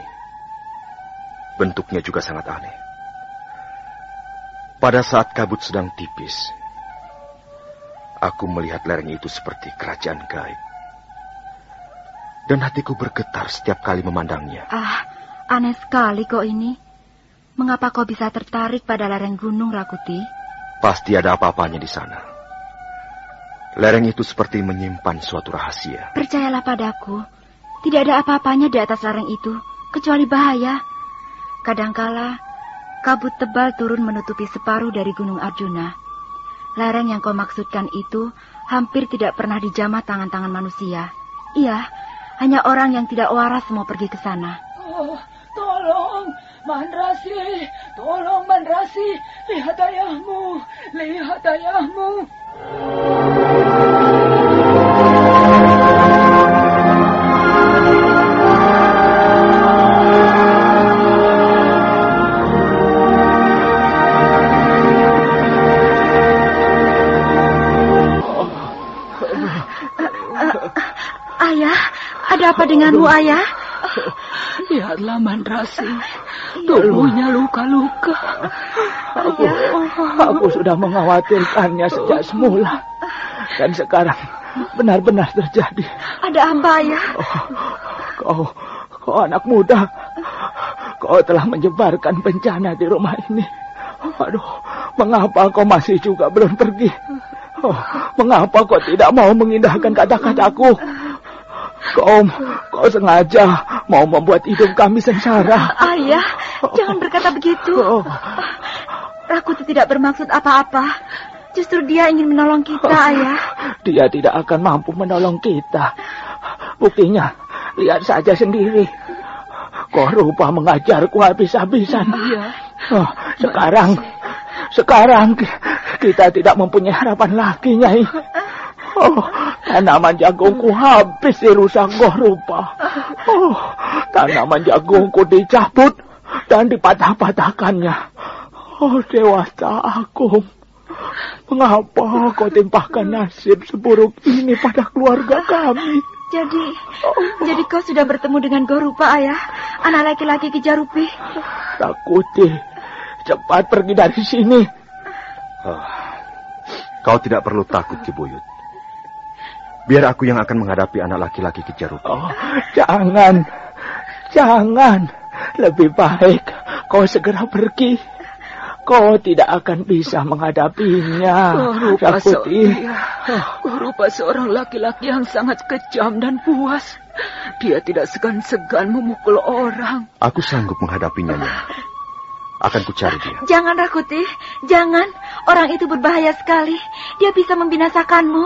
Bentuknya juga sangat aneh. Pada saat kabut sedang tipis, aku melihat lereng itu seperti kerajaan gaib. Dan hatiku bergetar setiap kali memandangnya. Ah, aneh sekali kok ini. Mengapa kau bisa tertarik pada lereng gunung Rakuti? Pasti ada apa-apanya di sana. Lereng itu seperti menyimpan suatu rahasia. Percayalah padaku, tidak ada apa-apanya di atas lereng itu, kecuali bahaya. Kadangkala, kabut tebal turun menutupi separuh dari Gunung Arjuna. Lereng yang kau maksudkan itu hampir tidak pernah dijamah tangan-tangan manusia. Iya, hanya orang yang tidak waras mau pergi ke sana. Oh, tolong, Mandrasi, tolong Mandrasi, lihat ayahmu, lihat ayahmu. Ada apa denganmu, Ayah? <laughs> Lihatlah Mandrasi, tubuhnya luka-luka. Aku, aku sudah mengkhawatirkannya sejak semula. Dan sekarang benar-benar terjadi. Ada apa, Ayah? Kau, kau anak muda. Kau telah menyebarkan bencana di rumah ini. Aduh, mengapa kau masih juga belum pergi? Oh, mengapa kau tidak mau mengindahkan kata-kataku? Kau, kau sengaja mau membuat hidup kami sengsara. Ayah, jangan berkata begitu. Oh. Rakuti tidak bermaksud apa-apa. Justru dia ingin menolong kita, Ayah. Dia tidak akan mampu menolong kita. Buktinya, lihat saja sendiri. Kau rupa mengajarku habis-habisan. Iya. Oh, sekarang, sekarang kita tidak mempunyai harapan lagi, Nyai. Oh, tanaman jagungku habis dirusak goh rupa. Oh, tanaman jagungku dicabut dan dipatah-patahkannya. Oh, dewasa aku. Mengapa kau timpahkan nasib seburuk ini pada keluarga kami? Jadi, jadi kau sudah bertemu dengan Gorupa, Ayah? Anak laki-laki Kijarupi? Takuti. Cepat pergi dari sini. Oh, kau tidak perlu takut, Kibuyut. Biar aku yang akan menghadapi anak laki-laki Kijarupi. Oh, jangan. Jangan. Lebih baik kau segera pergi. Kau tidak akan bisa menghadapinya. Oh, rupa, Rakuti. se- iya. Oh, rupa seorang laki-laki yang sangat kejam dan puas. Dia tidak segan-segan memukul orang. Aku sanggup menghadapinya, Nyai. Akan kucari dia. Jangan, Rakuti. Jangan. Orang itu berbahaya sekali. Dia bisa membinasakanmu.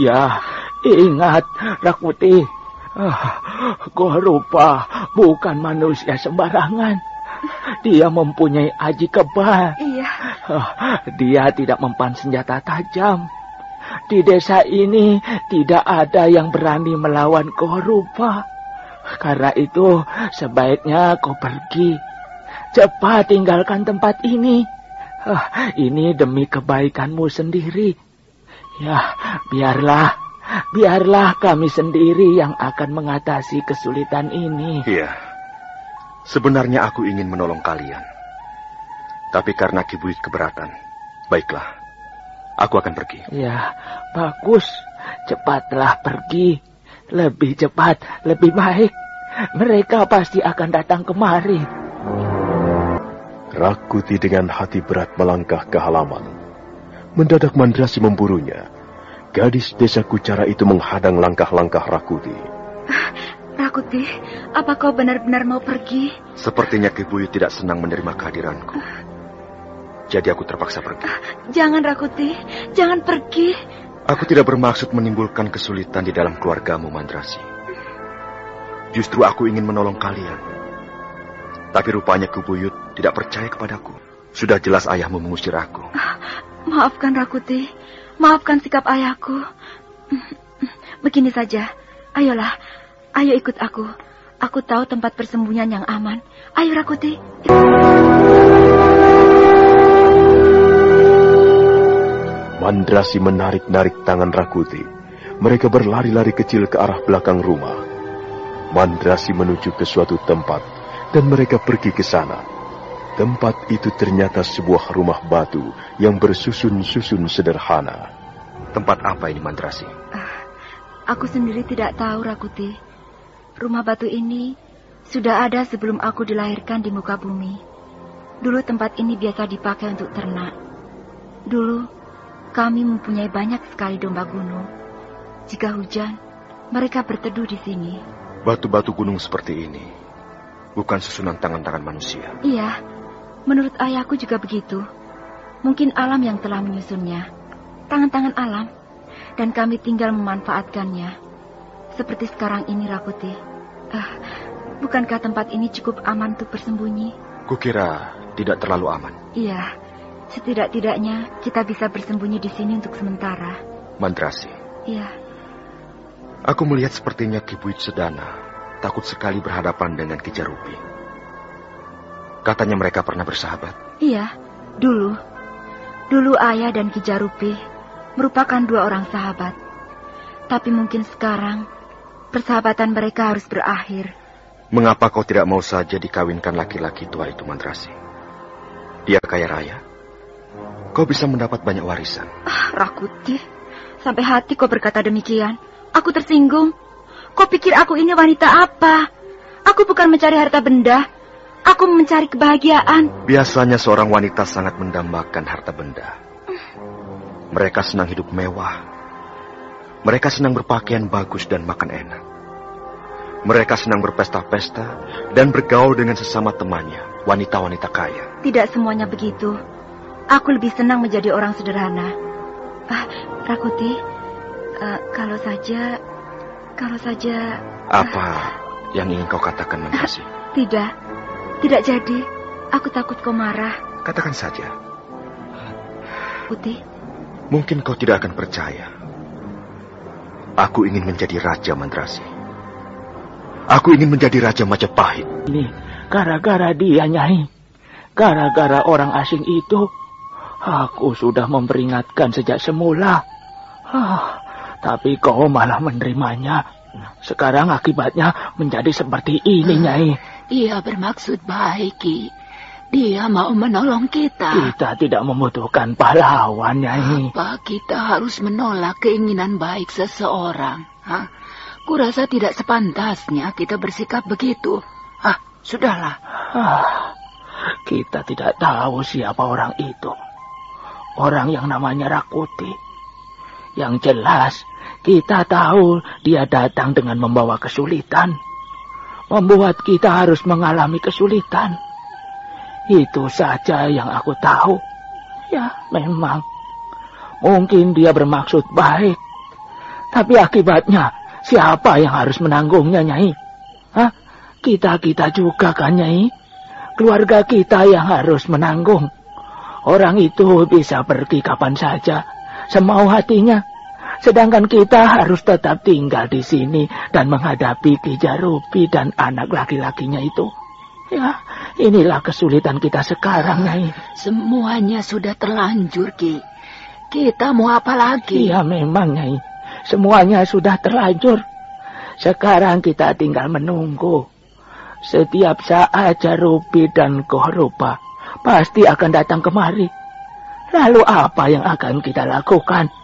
Iya, ingat Rakuti. Ah, Gorupa bukan manusia sembarangan. Dia mempunyai aji kebal. Iya. Ah, Dia tidak mempan senjata tajam. Di desa ini tidak ada yang berani melawan Gorupa. Karena itu sebaiknya kau pergi. cepat tinggalkan tempat ini. Ah, ini demi kebaikanmu sendiri. Ya, biarlah, biarlah kami sendiri yang akan mengatasi kesulitan ini. Iya, sebenarnya aku ingin menolong kalian. Tapi karena Kibuit keberatan, baiklah, aku akan pergi. Ya, bagus. Cepatlah pergi. Lebih cepat, lebih baik. Mereka pasti akan datang kemari. Rakuti dengan hati berat melangkah ke halaman. Mendadak Mandrasi memburunya. Gadis desa Kucara itu menghadang langkah-langkah Rakuti. Rakuti, apa kau benar-benar mau pergi? Sepertinya Kibuyu tidak senang menerima kehadiranku. Jadi aku terpaksa pergi. Jangan Rakuti, jangan pergi. Aku tidak bermaksud menimbulkan kesulitan di dalam keluargamu, Mandrasi. Justru aku ingin menolong kalian. Tapi rupanya Kubuyut tidak percaya kepadaku. Sudah jelas ayahmu mengusir aku. Maafkan Rakuti, maafkan sikap ayahku. Begini saja, ayolah, ayo ikut aku. Aku tahu tempat persembunyian yang aman. Ayo Rakuti. Mandrasi menarik-narik tangan Rakuti. Mereka berlari-lari kecil ke arah belakang rumah. Mandrasi menuju ke suatu tempat dan mereka pergi ke sana. Tempat itu ternyata sebuah rumah batu yang bersusun-susun sederhana. Tempat apa ini Mandrasi? Ah, aku sendiri tidak tahu Rakuti. Rumah batu ini sudah ada sebelum aku dilahirkan di muka bumi. Dulu tempat ini biasa dipakai untuk ternak. Dulu kami mempunyai banyak sekali domba gunung. Jika hujan, mereka berteduh di sini. Batu-batu gunung seperti ini bukan susunan tangan-tangan manusia. Iya, menurut ayahku juga begitu. Mungkin alam yang telah menyusunnya. Tangan-tangan alam. Dan kami tinggal memanfaatkannya. Seperti sekarang ini, Rakuti. Ah, bukankah tempat ini cukup aman untuk bersembunyi? Kukira tidak terlalu aman. Iya, setidak-tidaknya kita bisa bersembunyi di sini untuk sementara. Mandrasi. Iya. Aku melihat sepertinya Kibuit Sedana takut sekali berhadapan dengan Kijarupi. Katanya mereka pernah bersahabat. Iya, dulu. Dulu ayah dan Kijarupi merupakan dua orang sahabat. Tapi mungkin sekarang persahabatan mereka harus berakhir. Mengapa kau tidak mau saja dikawinkan laki-laki tua itu Mandrasi? Dia kaya raya. Kau bisa mendapat banyak warisan. Ah, Rakuti. Sampai hati kau berkata demikian. Aku tersinggung. Kau pikir aku ini wanita apa? Aku bukan mencari harta benda. Aku mencari kebahagiaan. Biasanya seorang wanita sangat mendambakan harta benda. Mereka senang hidup mewah. Mereka senang berpakaian bagus dan makan enak. Mereka senang berpesta-pesta dan bergaul dengan sesama temannya, wanita-wanita kaya. Tidak semuanya begitu. Aku lebih senang menjadi orang sederhana. Ah, Rakuti, uh, kalau saja, kalau saja. Apa yang ingin kau katakan, Mandrasi? Tidak, tidak jadi. Aku takut kau marah. Katakan saja. Putih. Mungkin kau tidak akan percaya. Aku ingin menjadi Raja Mandrasi. Aku ingin menjadi Raja Majapahit. Ini gara-gara dia, Nyai. Gara-gara orang asing itu, aku sudah memperingatkan sejak semula. Ah, tapi kau malah menerimanya. Sekarang akibatnya menjadi seperti ini, Nyai. Ia bermaksud baik, Ki. Dia mau menolong kita. Kita tidak membutuhkan pahlawan, Nyai. Apa kita harus menolak keinginan baik seseorang? Hah? Kurasa tidak sepantasnya kita bersikap begitu. Ah, sudahlah. Ah, kita tidak tahu siapa orang itu. Orang yang namanya Rakuti. Yang jelas, kita tahu dia datang dengan membawa kesulitan. Membuat kita harus mengalami kesulitan. Itu saja yang aku tahu. Ya, memang. Mungkin dia bermaksud baik. Tapi akibatnya, siapa yang harus menanggungnya, Nyai? Hah? Kita-kita juga kan, Nyai? Keluarga kita yang harus menanggung. Orang itu bisa pergi kapan saja, semau hatinya. Sedangkan kita harus tetap tinggal di sini dan menghadapi Kijarupi dan anak laki-lakinya itu. Ya, inilah kesulitan kita sekarang, Nyai. Semuanya sudah terlanjur, Ki. Kita mau apa lagi? Iya, memang, Nyai. Semuanya sudah terlanjur. Sekarang kita tinggal menunggu. Setiap saat Jarupi dan Kohrupa pasti akan datang kemari. Lalu apa yang akan kita lakukan?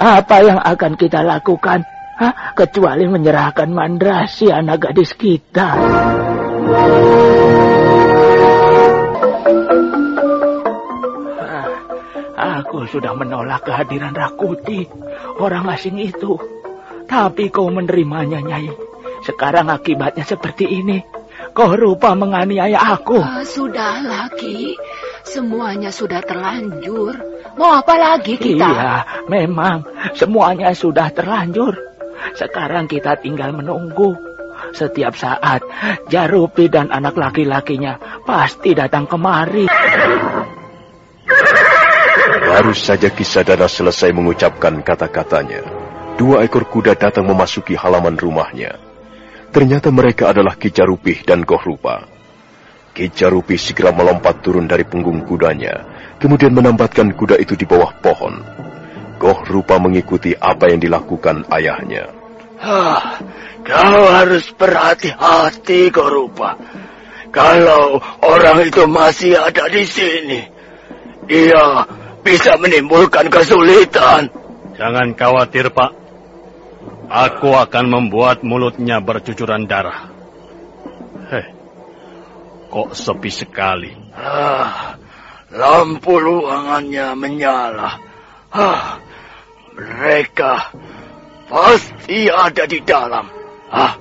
Apa yang akan kita lakukan? Hah? Kecuali menyerahkan Mandrasi anak gadis kita. Aku sudah menolak kehadiran Rakuti, orang asing itu. Tapi kau menerimanya, Nyai. Sekarang akibatnya seperti ini. Kau rupa menganiaya aku. Uh, sudah Ki. Semuanya sudah terlanjur. Mau apa lagi kita? Iya, memang. Semuanya sudah terlanjur. Sekarang kita tinggal menunggu. Setiap saat, Jarupi dan anak laki-lakinya pasti datang kemari. Baru saja Kisadana selesai mengucapkan kata-katanya, dua ekor kuda datang memasuki halaman rumahnya. Ternyata mereka adalah Kijarupih dan Kohrupa. Kijarupih segera melompat turun dari punggung kudanya, kemudian menambatkan kuda itu di bawah pohon. Kohrupa mengikuti apa yang dilakukan ayahnya. Ah, kau harus berhati-hati, Kohrupa. Kalau orang itu masih ada di sini, dia bisa menimbulkan kesulitan. Jangan khawatir, Pak. Aku akan membuat mulutnya bercucuran darah. Heh, kok sepi sekali. Ah, lampu ruangannya menyala. Ah, mereka pasti ada di dalam. Ah,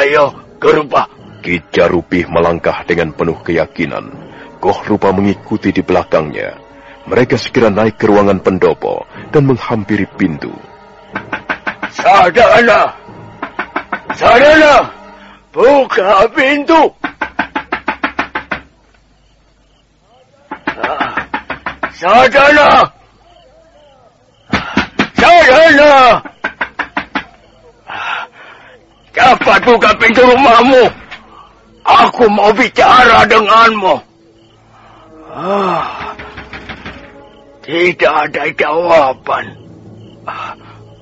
ayo, Gerupa. Kijarupih melangkah dengan penuh keyakinan. Koh Rupa mengikuti di belakangnya. Mereka segera naik ke ruangan pendopo dan menghampiri pintu. Sadana! Sadana! Buka pintu! Ah, Sadana! Sadana! Cepat buka pintu rumahmu. Aku mau bicara denganmu. Ah, tidak ada jawaban. Ah,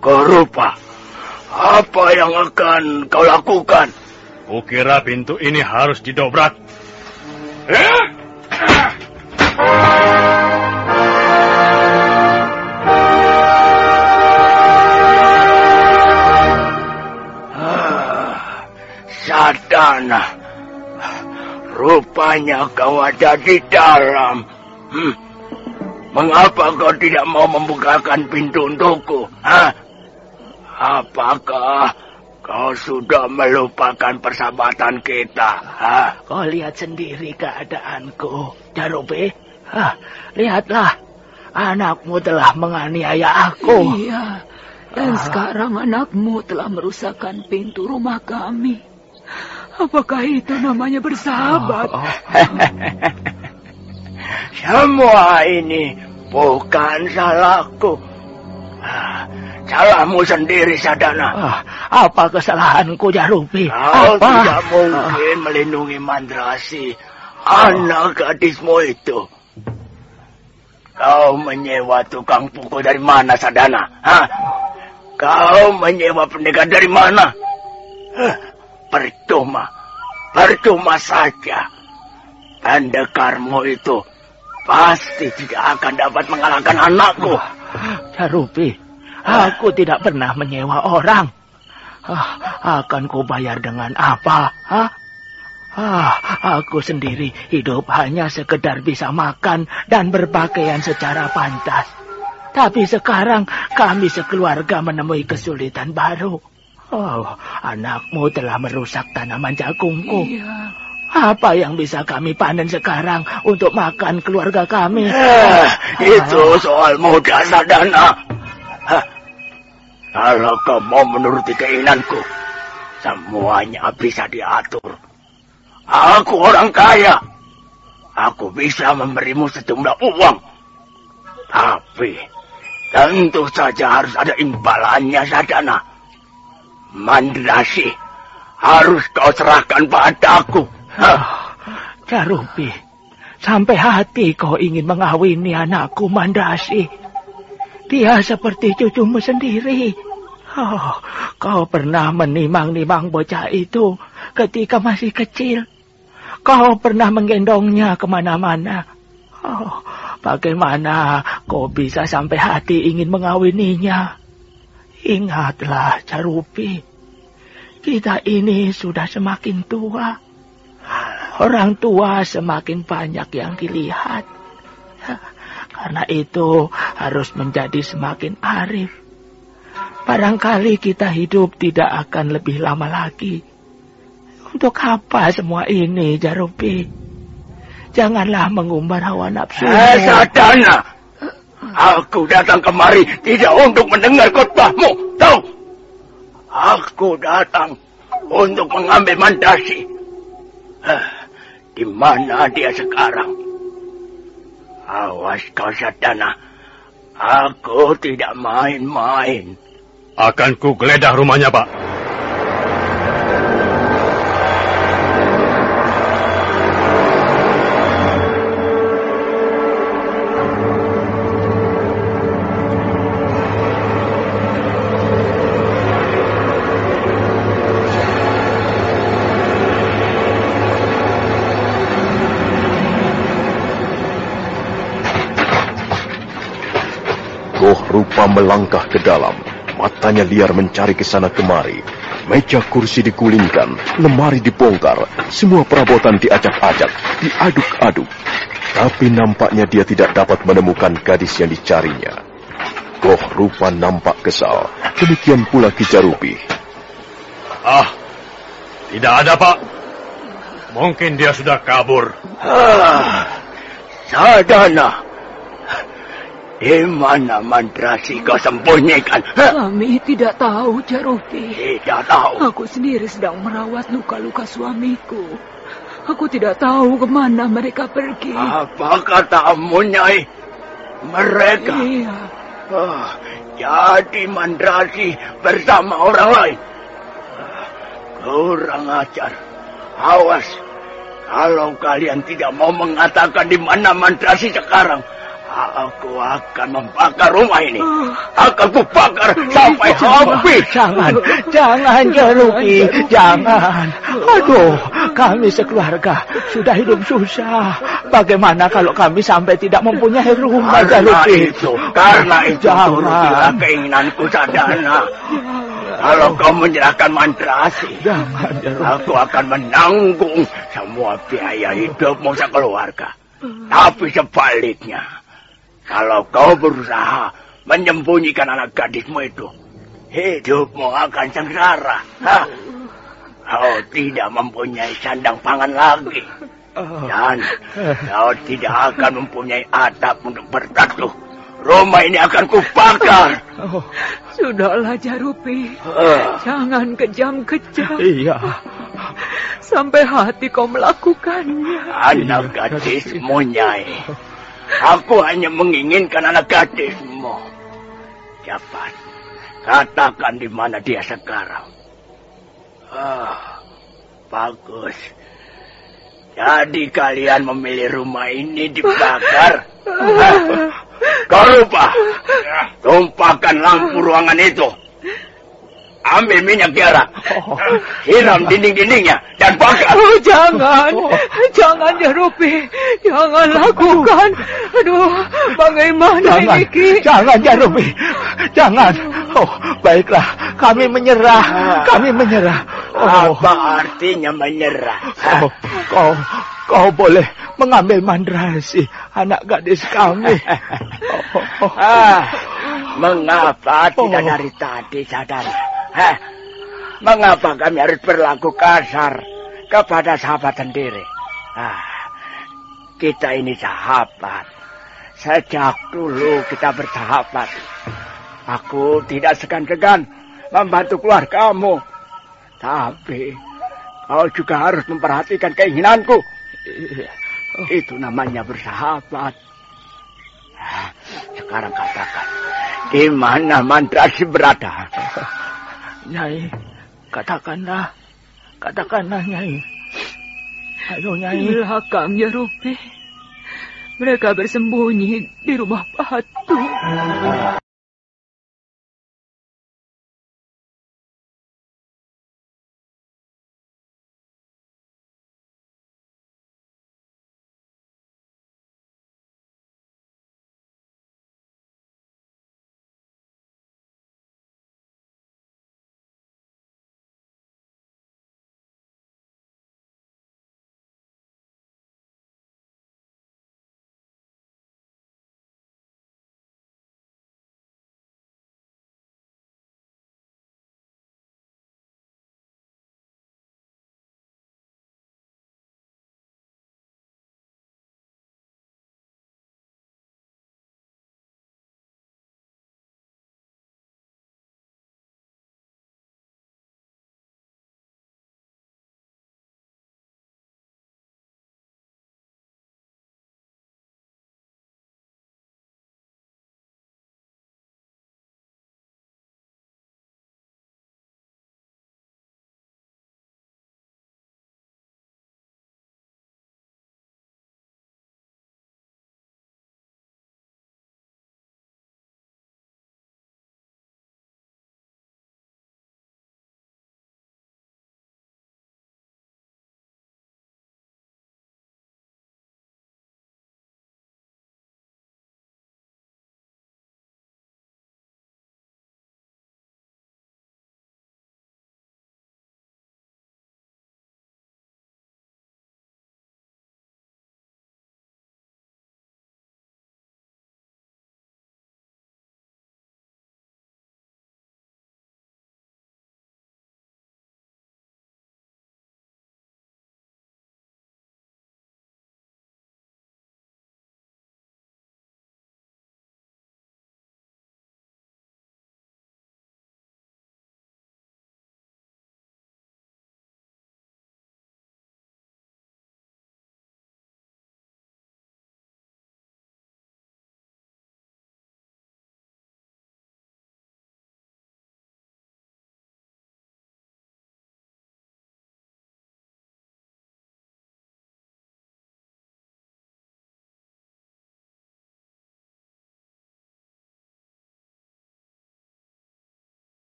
Korupa, apa yang akan kau lakukan? Kukira pintu ini harus didobrak. Eh? Sadana. Rupanya kau ada di dalam. Hmm. Mengapa kau tidak mau membukakan pintu untukku? Hah? Apakah kau sudah melupakan persahabatan kita? Hah? Kau lihat sendiri keadaanku, Jarupi. Hah, lihatlah, anakmu telah menganiaya aku. Iya, dan ah. sekarang anakmu telah merusakkan pintu rumah kami. Apakah itu namanya bersahabat? Oh, oh. <laughs> Semua ini bukan salahku. Ah, salahmu sendiri, Sadana. Ah, apa kesalahanku, Jarupi? Kau apa? tidak mungkin ah. melindungi Mandrasi, anak gadismu itu. Kau menyewa tukang pukul dari mana, Sadana? Hah? Kau menyewa pendekar dari mana? Huh, percuma. Percuma saja. Pendekarmu itu pasti tidak akan dapat mengalahkan anakku. Jarupi, aku tidak pernah menyewa orang. Ah, akan ku bayar dengan apa? Hah? Ah, aku sendiri hidup hanya sekedar bisa makan dan berpakaian secara pantas. Tapi sekarang kami sekeluarga menemui kesulitan baru. Oh, anakmu telah merusak tanaman jagungku. Iya. Apa yang bisa kami panen sekarang untuk makan keluarga kami? Eh, itu soal mudah, Sadana. Hah. Kalau kau mau menuruti keinginanku, semuanya bisa diatur. Aku orang kaya. Aku bisa memberimu sejumlah uang. Tapi Tentu saja harus ada imbalannya, Sadana. Mandrasi, harus kau serahkan padaku. Ah, Carupi, sampai hati kau ingin mengawini anakku Mandasi. Dia seperti cucumu sendiri. Oh, kau pernah menimang-nimang bocah itu ketika masih kecil. Kau pernah menggendongnya ke mana-mana. Oh, bagaimana kau bisa sampai hati ingin mengawininya? Ingatlah, Carupi. Kita ini sudah semakin tua. Orang tua semakin banyak yang dilihat. Karena itu harus menjadi semakin arif. Barangkali kita hidup tidak akan lebih lama lagi. Untuk apa semua ini, Jarupi? Janganlah mengumbar hawa nafsu. Eh! Aku datang kemari tidak untuk mendengar khotbahmu. Tahu? Aku datang untuk mengambil mandasi. Hah, di mana dia sekarang? Awas kau sadana. Aku tidak main-main. Akan ku geledah rumahnya, Pak. Rupa melangkah ke dalam. Matanya liar mencari ke sana kemari. Meja kursi digulingkan, lemari dibongkar, semua perabotan diacak-acak, diaduk-aduk. Tapi nampaknya dia tidak dapat menemukan gadis yang dicarinya. Goh rupa nampak kesal, demikian pula Kijarupi. Ah, tidak ada, Pak. Mungkin dia sudah kabur. Ah, sadana. Di mana mandrasi kau sembunyikan? Kami tidak tahu, Jarupi. Tidak tahu. Aku sendiri sedang merawat luka-luka suamiku. Aku tidak tahu ke mana mereka pergi. Apa katamu, Nyai? Mereka? Iya. Oh, jadi mandrasi bersama orang lain. Kurang ajar. Awas. Kalau kalian tidak mau mengatakan di mana mandrasi sekarang, aku akan membakar rumah ini. Akan kubakar sampai habis. Jangan, jangan Jarupi, jangan. Aduh, kami sekeluarga sudah hidup susah. Bagaimana kalau kami sampai tidak mempunyai rumah Jarupi? itu, karena itu turutilah keinginanku sadana. Kalau kau menyerahkan mantrasi, Jangan, aku akan menanggung semua biaya hidupmu sekeluarga. Tapi sebaliknya, kalau kau berusaha menyembunyikan anak gadismu itu, hidupmu akan sengsara. Hah? Kau tidak mempunyai sandang pangan lagi. Dan kau tidak akan mempunyai atap untuk berteduh. Rumah ini akan kubakar. Oh, Sudahlah, Jarupi. Jangan kejam-kejam. iya. Sampai hati kau melakukannya. Anak gadismu, Nyai. Aku hanya menginginkan anak gadismu. Cepat, katakan di mana dia sekarang. Ah, bagus. Jadi kalian memilih rumah ini dibakar. <laughs> Kau lupa. Tumpahkan lampu ruangan itu. Ambil minyak garam. Siram dinding-dindingnya dan bakar. Oh, jangan. Jangan, Jarupi. Jangan lakukan. Aduh, bagaimana Jangan, ini, Ki? jangan Jarupi. Jangan. Oh, baiklah. Kami menyerah. Kami menyerah. Oh, Apa artinya menyerah? Oh, kau, kau boleh mengambil mandrasi anak gadis kami. Oh, oh, Ah, mengapa tidak dari tadi sadar? Hah? Mengapa kami harus berlaku kasar kepada sahabat sendiri? Ah, kita ini sahabat. Sejak dulu kita bersahabat. Aku tidak segan-segan membantu keluargamu. Tapi kau juga harus memperhatikan keinginanku. Itu namanya bersahabat. Ah, Sekarang katakan, di mana Mandrasi berada? <laughs> Nyai, katakanlah. Katakanlah, Nyai. Ayo, Nyai. Di belakangnya, Rupi. Mereka bersembunyi di rumah Patu.